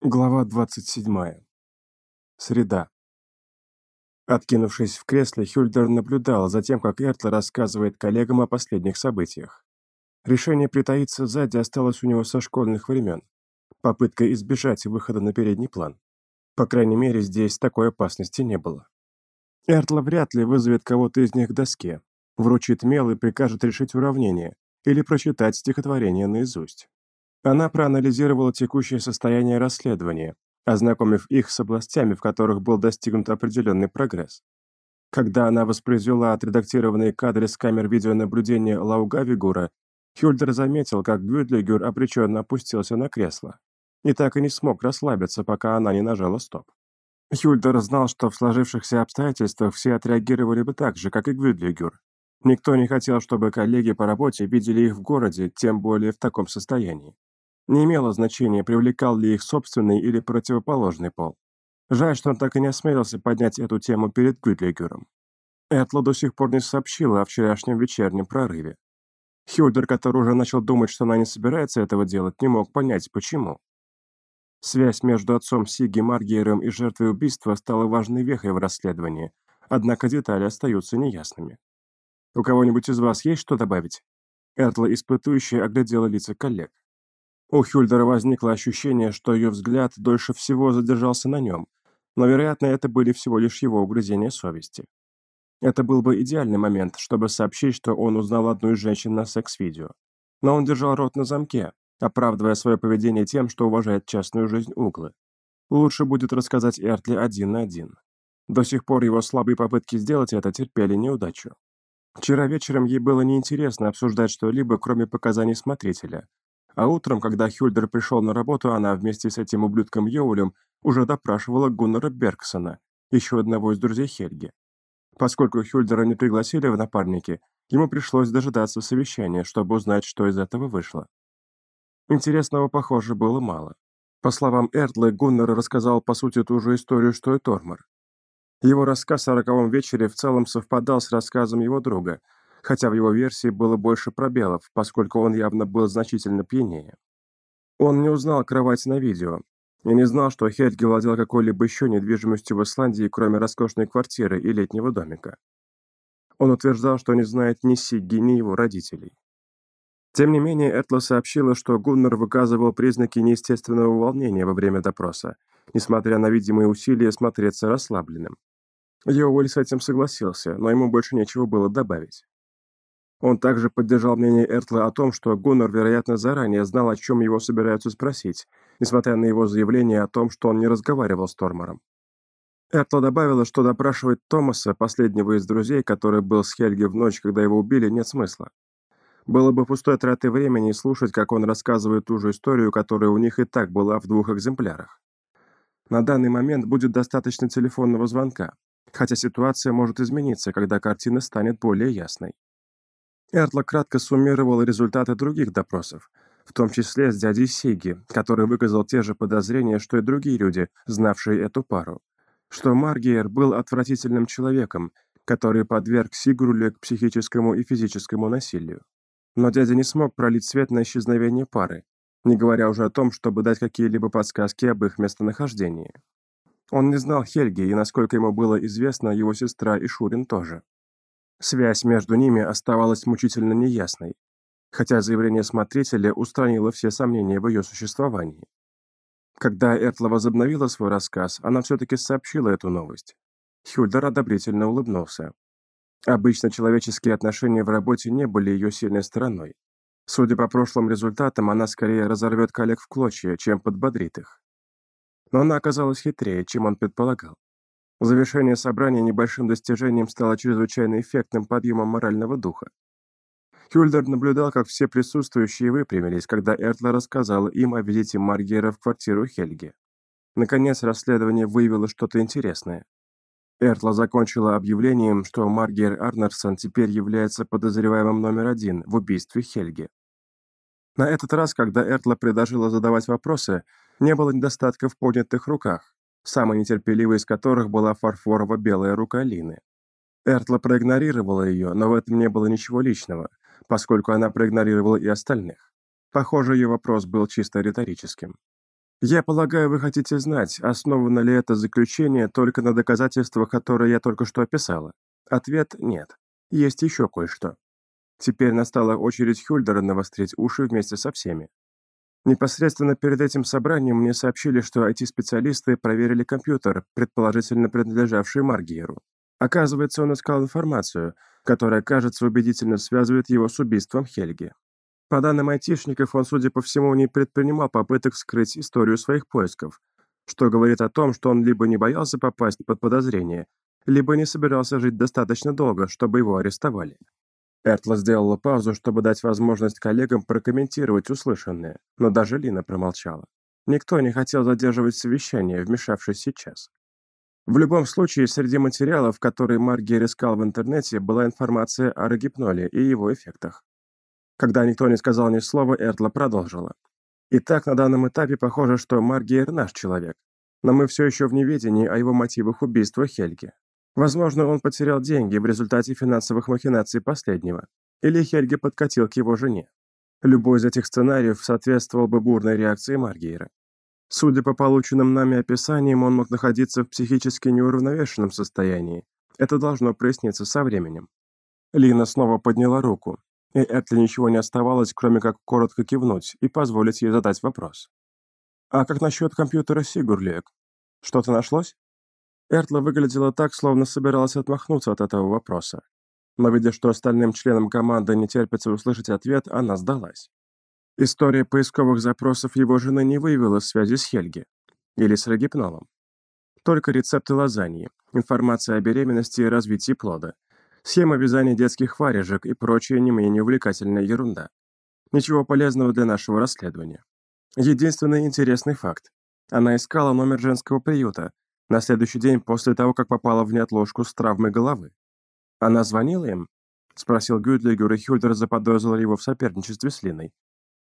Глава 27. Среда. Откинувшись в кресле, Хюльдер наблюдал за тем, как Эртл рассказывает коллегам о последних событиях. Решение притаиться сзади осталось у него со школьных времен. Попытка избежать выхода на передний план. По крайней мере, здесь такой опасности не было. Эртла вряд ли вызовет кого-то из них к доске, вручит мел и прикажет решить уравнение или прочитать стихотворение наизусть. Она проанализировала текущее состояние расследования, ознакомив их с областями, в которых был достигнут определенный прогресс. Когда она воспроизвела отредактированные кадры с камер видеонаблюдения Лаугавигура, Хюльдер заметил, как Гюдлигер обреченно опустился на кресло. И так и не смог расслабиться, пока она не нажала стоп. Хюльдер знал, что в сложившихся обстоятельствах все отреагировали бы так же, как и Гвюдлигер. Никто не хотел, чтобы коллеги по работе видели их в городе, тем более в таком состоянии. Не имело значения, привлекал ли их собственный или противоположный пол. Жаль, что он так и не осмелился поднять эту тему перед Гюдлигером. Этла до сих пор не сообщила о вчерашнем вечернем прорыве. Хюльдер, который уже начал думать, что она не собирается этого делать, не мог понять, почему. Связь между отцом Сиги Маргиером и жертвой убийства стала важной вехой в расследовании, однако детали остаются неясными. «У кого-нибудь из вас есть что добавить?» Эртла, испытующая, оглядела лица коллег. У Хюльдера возникло ощущение, что ее взгляд дольше всего задержался на нем, но, вероятно, это были всего лишь его угрызения совести. Это был бы идеальный момент, чтобы сообщить, что он узнал одну из женщин на секс-видео. Но он держал рот на замке, оправдывая свое поведение тем, что уважает частную жизнь Углы. Лучше будет рассказать Эртли один на один. До сих пор его слабые попытки сделать это терпели неудачу. Вчера вечером ей было неинтересно обсуждать что-либо, кроме показаний смотрителя, а утром, когда Хюльдер пришел на работу, она вместе с этим ублюдком Йоулем уже допрашивала Гуннера Бергсона, еще одного из друзей Хельги. Поскольку Хюльдера не пригласили в напарники, ему пришлось дожидаться совещания, чтобы узнать, что из этого вышло. Интересного, похоже, было мало. По словам Эртлы, Гуннер рассказал по сути ту же историю, что и Тормор. Его рассказ о роковом вечере в целом совпадал с рассказом его друга – хотя в его версии было больше пробелов, поскольку он явно был значительно пьянее. Он не узнал кровать на видео, и не знал, что Хельги владел какой-либо еще недвижимостью в Исландии, кроме роскошной квартиры и летнего домика. Он утверждал, что не знает ни Сигги, ни его родителей. Тем не менее, Этла сообщила, что Гуннер выказывал признаки неестественного волнения во время допроса, несмотря на видимые усилия смотреться расслабленным. Йоуэль с этим согласился, но ему больше нечего было добавить. Он также поддержал мнение Эртла о том, что Гуннер, вероятно, заранее знал, о чем его собираются спросить, несмотря на его заявление о том, что он не разговаривал с Тормором. Эртла добавила, что допрашивать Томаса, последнего из друзей, который был с Хельги в ночь, когда его убили, нет смысла. Было бы пустой тратой времени слушать, как он рассказывает ту же историю, которая у них и так была в двух экземплярах. На данный момент будет достаточно телефонного звонка, хотя ситуация может измениться, когда картина станет более ясной. Эртла кратко суммировал результаты других допросов, в том числе с дядей Сиги, который выказал те же подозрения, что и другие люди, знавшие эту пару. Что Маргиер был отвратительным человеком, который подверг Сигруле к психическому и физическому насилию. Но дядя не смог пролить свет на исчезновение пары, не говоря уже о том, чтобы дать какие-либо подсказки об их местонахождении. Он не знал Хельги, и, насколько ему было известно, его сестра и Шурин тоже. Связь между ними оставалась мучительно неясной, хотя заявление смотрителя устранило все сомнения в ее существовании. Когда Эртла возобновила свой рассказ, она все-таки сообщила эту новость. Хюльдер одобрительно улыбнулся. Обычно человеческие отношения в работе не были ее сильной стороной. Судя по прошлым результатам, она скорее разорвет коллег в клочья, чем подбодрит их. Но она оказалась хитрее, чем он предполагал. Завершение собрания небольшим достижением стало чрезвычайно эффектным подъемом морального духа. Хюльдер наблюдал, как все присутствующие выпрямились, когда Эртла рассказала им о визите Маргера в квартиру Хельги. Наконец, расследование выявило что-то интересное. Эртла закончила объявлением, что Маргер Арнерсон теперь является подозреваемым номер один в убийстве Хельги. На этот раз, когда Эртла предложила задавать вопросы, не было недостатка в поднятых руках, самой нетерпеливой из которых была фарфорово-белая рука Лины. Эртла проигнорировала ее, но в этом не было ничего личного, поскольку она проигнорировала и остальных. Похоже, ее вопрос был чисто риторическим. Я полагаю, вы хотите знать, основано ли это заключение только на доказательствах, которые я только что описала. Ответ – нет. Есть еще кое-что. Теперь настала очередь Хюльдера навострить уши вместе со всеми. Непосредственно перед этим собранием мне сообщили, что IT-специалисты проверили компьютер, предположительно принадлежавший Маргиеру. Оказывается, он искал информацию, которая, кажется, убедительно связывает его с убийством Хельги. По данным айтишников, он, судя по всему, не предпринимал попыток скрыть историю своих поисков, что говорит о том, что он либо не боялся попасть под подозрение, либо не собирался жить достаточно долго, чтобы его арестовали. Эртла сделала паузу, чтобы дать возможность коллегам прокомментировать услышанное, но даже Лина промолчала. Никто не хотел задерживать совещание, вмешавшись сейчас. В любом случае, среди материалов, которые Маргер искал в интернете, была информация о рогипноле и его эффектах. Когда никто не сказал ни слова, Эртла продолжила. Итак, на данном этапе похоже, что Маргер наш человек, но мы все еще в неведении о его мотивах убийства Хельги. Возможно, он потерял деньги в результате финансовых махинаций последнего, или Хельги подкатил к его жене. Любой из этих сценариев соответствовал бы бурной реакции Маргейра. Судя по полученным нами описаниям, он мог находиться в психически неуравновешенном состоянии. Это должно проясниться со временем. Лина снова подняла руку, и Этли ничего не оставалось, кроме как коротко кивнуть и позволить ей задать вопрос. «А как насчет компьютера Сигурлиек? Что-то нашлось?» Эртла выглядела так, словно собиралась отмахнуться от этого вопроса. Но видя, что остальным членам команды не терпится услышать ответ, она сдалась. История поисковых запросов его жены не выявила связи с Хельги или с рогипнолом. Только рецепты лазаньи, информация о беременности и развитии плода, схема вязания детских варежек и прочая не менее увлекательная ерунда. Ничего полезного для нашего расследования. Единственный интересный факт. Она искала номер женского приюта на следующий день после того, как попала в неотложку с травмой головы. Она звонила им? Спросил Гюдлигер, и Хюльдер заподозрил его в соперничестве с Линой.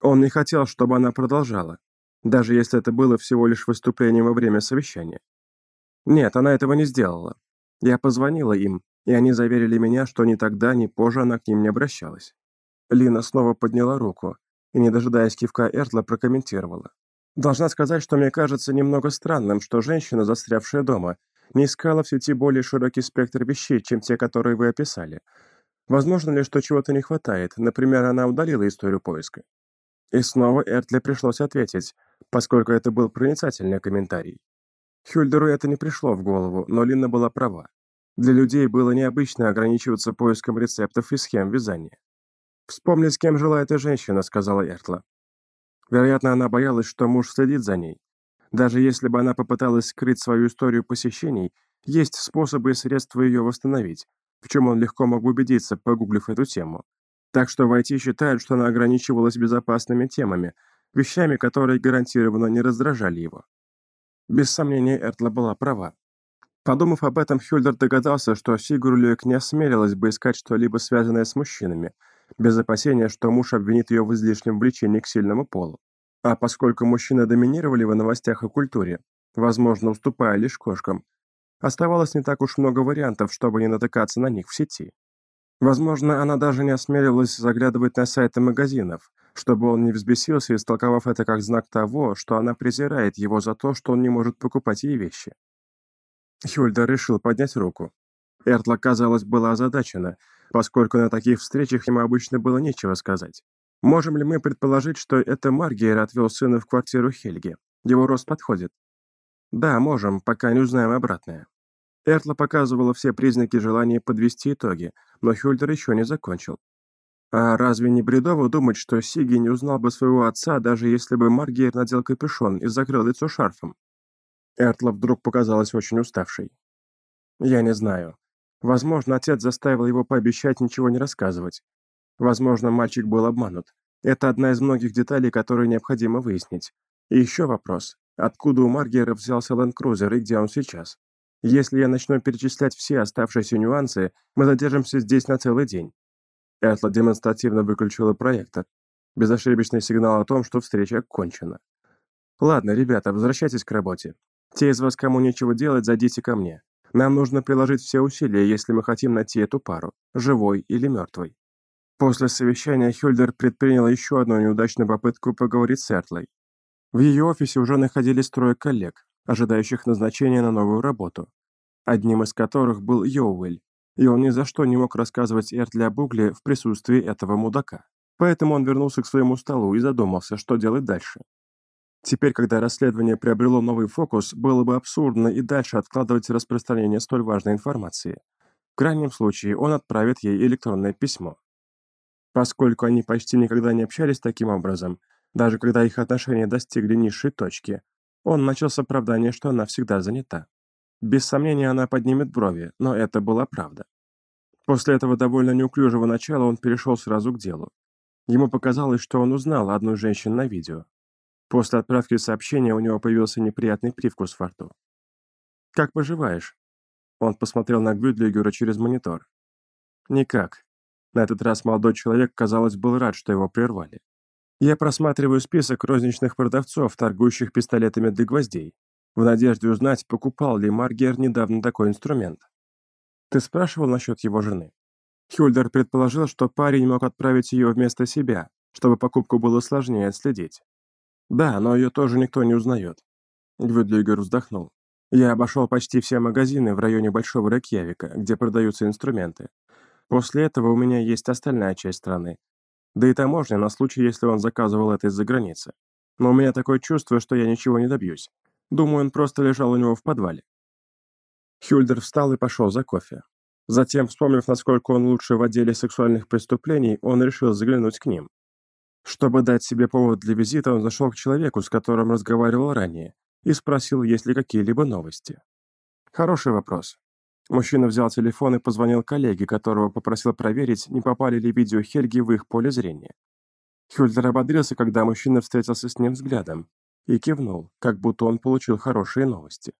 Он не хотел, чтобы она продолжала, даже если это было всего лишь выступлением во время совещания. Нет, она этого не сделала. Я позвонила им, и они заверили меня, что ни тогда, ни позже она к ним не обращалась. Лина снова подняла руку и, не дожидаясь кивка Эртла, прокомментировала. «Должна сказать, что мне кажется немного странным, что женщина, застрявшая дома, не искала в сети более широкий спектр вещей, чем те, которые вы описали. Возможно ли, что чего-то не хватает, например, она удалила историю поиска?» И снова Эртле пришлось ответить, поскольку это был проницательный комментарий. Хюльдеру это не пришло в голову, но Лина была права. Для людей было необычно ограничиваться поиском рецептов и схем вязания. «Вспомни, с кем жила эта женщина», — сказала Эртла. Вероятно, она боялась, что муж следит за ней. Даже если бы она попыталась скрыть свою историю посещений, есть способы и средства ее восстановить, в чем он легко мог убедиться, погуглив эту тему. Так что в IT считают, что она ограничивалась безопасными темами, вещами, которые гарантированно не раздражали его. Без сомнения, Эртла была права. Подумав об этом, Хюльдер догадался, что Сигурлюек не осмелилась бы искать что-либо связанное с мужчинами, без опасения, что муж обвинит ее в излишнем влечении к сильному полу. А поскольку мужчины доминировали в новостях и культуре, возможно, уступая лишь кошкам, оставалось не так уж много вариантов, чтобы не натыкаться на них в сети. Возможно, она даже не осмеливалась заглядывать на сайты магазинов, чтобы он не взбесился, истолковав это как знак того, что она презирает его за то, что он не может покупать ей вещи. Хюльда решил поднять руку. Эртла, казалось, была озадачена, поскольку на таких встречах ему обычно было нечего сказать. Можем ли мы предположить, что это Маргейр отвел сына в квартиру Хельги? Его рост подходит? Да, можем, пока не узнаем обратное. Эртла показывала все признаки желания подвести итоги, но Хюльдер еще не закончил. А разве не бредово думать, что Сиги не узнал бы своего отца, даже если бы Маргейр надел капюшон и закрыл лицо шарфом? Эртла вдруг показалась очень уставшей. «Я не знаю. Возможно, отец заставил его пообещать ничего не рассказывать. Возможно, мальчик был обманут. Это одна из многих деталей, которые необходимо выяснить. И еще вопрос. Откуда у Маргера взялся ленд-крузер и где он сейчас? Если я начну перечислять все оставшиеся нюансы, мы задержимся здесь на целый день». Эртла демонстративно выключила проектор. Безошибочный сигнал о том, что встреча окончена. «Ладно, ребята, возвращайтесь к работе. Те из вас, кому нечего делать, зайдите ко мне. Нам нужно приложить все усилия, если мы хотим найти эту пару, живой или мертвой». После совещания Хюльдер предпринял еще одну неудачную попытку поговорить с Эртлой. В ее офисе уже находились трое коллег, ожидающих назначения на новую работу, одним из которых был Йоуэль, и он ни за что не мог рассказывать Эртли об угле в присутствии этого мудака. Поэтому он вернулся к своему столу и задумался, что делать дальше. Теперь, когда расследование приобрело новый фокус, было бы абсурдно и дальше откладывать распространение столь важной информации. В крайнем случае, он отправит ей электронное письмо. Поскольку они почти никогда не общались таким образом, даже когда их отношения достигли низшей точки, он начал с оправдания, что она всегда занята. Без сомнения, она поднимет брови, но это была правда. После этого довольно неуклюжего начала он перешел сразу к делу. Ему показалось, что он узнал одну женщину на видео. После отправки сообщения у него появился неприятный привкус во рту. «Как поживаешь?» Он посмотрел на Гвюдлигера через монитор. «Никак». На этот раз молодой человек, казалось, был рад, что его прервали. «Я просматриваю список розничных продавцов, торгующих пистолетами для гвоздей, в надежде узнать, покупал ли Маргер недавно такой инструмент. Ты спрашивал насчет его жены?» Хюльдер предположил, что парень мог отправить ее вместо себя, чтобы покупку было сложнее отследить. Да, но ее тоже никто не узнает. Гвюдлигер вздохнул. Я обошел почти все магазины в районе Большого Ракьявика, где продаются инструменты. После этого у меня есть остальная часть страны. Да и таможня на случай, если он заказывал это из-за границы. Но у меня такое чувство, что я ничего не добьюсь. Думаю, он просто лежал у него в подвале. Хюльдер встал и пошел за кофе. Затем, вспомнив, насколько он лучше в отделе сексуальных преступлений, он решил заглянуть к ним. Чтобы дать себе повод для визита, он зашел к человеку, с которым разговаривал ранее, и спросил, есть ли какие-либо новости. Хороший вопрос. Мужчина взял телефон и позвонил коллеге, которого попросил проверить, не попали ли видео Хельги в их поле зрения. Хюльдер ободрился, когда мужчина встретился с ним взглядом, и кивнул, как будто он получил хорошие новости.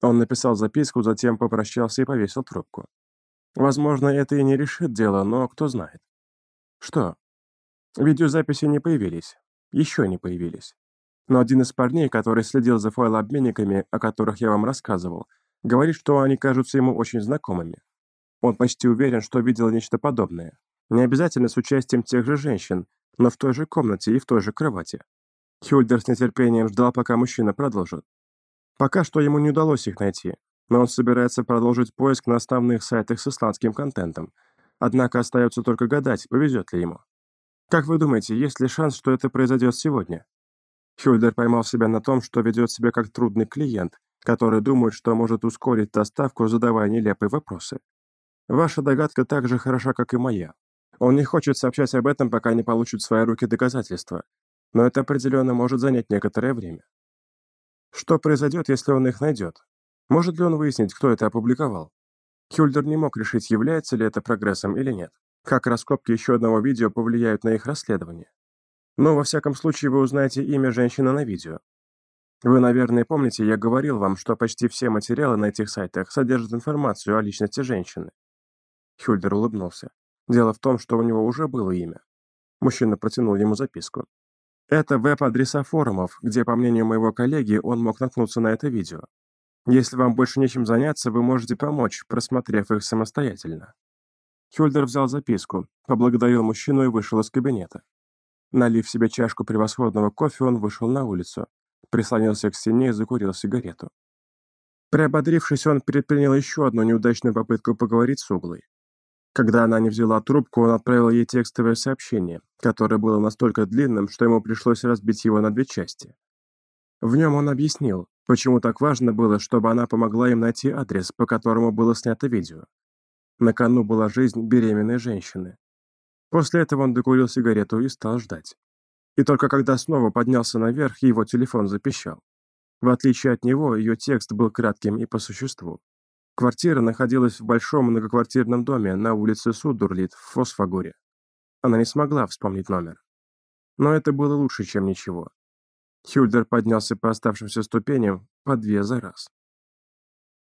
Он написал записку, затем попрощался и повесил трубку. Возможно, это и не решит дело, но кто знает. Что? Видеозаписи не появились. Еще не появились. Но один из парней, который следил за файлообменниками, о которых я вам рассказывал, говорит, что они кажутся ему очень знакомыми. Он почти уверен, что видел нечто подобное. Не обязательно с участием тех же женщин, но в той же комнате и в той же кровати. Хюльдер с нетерпением ждал, пока мужчина продолжит. Пока что ему не удалось их найти, но он собирается продолжить поиск на основных сайтах с исландским контентом. Однако остается только гадать, повезет ли ему. Как вы думаете, есть ли шанс, что это произойдет сегодня? Хюльдер поймал себя на том, что ведет себя как трудный клиент, который думает, что может ускорить доставку, задавая нелепые вопросы. Ваша догадка так же хороша, как и моя. Он не хочет сообщать об этом, пока не получит в свои руки доказательства, но это определенно может занять некоторое время. Что произойдет, если он их найдет? Может ли он выяснить, кто это опубликовал? Хюльдер не мог решить, является ли это прогрессом или нет. Как раскопки еще одного видео повлияют на их расследование. Но, во всяком случае, вы узнаете имя женщины на видео. Вы, наверное, помните, я говорил вам, что почти все материалы на этих сайтах содержат информацию о личности женщины. Хюльдер улыбнулся. Дело в том, что у него уже было имя. Мужчина протянул ему записку. Это веб-адреса форумов, где, по мнению моего коллеги, он мог наткнуться на это видео. Если вам больше нечем заняться, вы можете помочь, просмотрев их самостоятельно. Хюльдер взял записку, поблагодарил мужчину и вышел из кабинета. Налив себе чашку превосходного кофе, он вышел на улицу, прислонился к стене и закурил сигарету. Приободрившись, он предпринял еще одну неудачную попытку поговорить с Углой. Когда она не взяла трубку, он отправил ей текстовое сообщение, которое было настолько длинным, что ему пришлось разбить его на две части. В нем он объяснил, почему так важно было, чтобы она помогла им найти адрес, по которому было снято видео. На кону была жизнь беременной женщины. После этого он докурил сигарету и стал ждать. И только когда снова поднялся наверх, его телефон запищал. В отличие от него, ее текст был кратким и по существу. Квартира находилась в большом многоквартирном доме на улице Судурлит в Фосфагоре. Она не смогла вспомнить номер. Но это было лучше, чем ничего. Хюльдер поднялся по оставшимся ступеням по две за раз.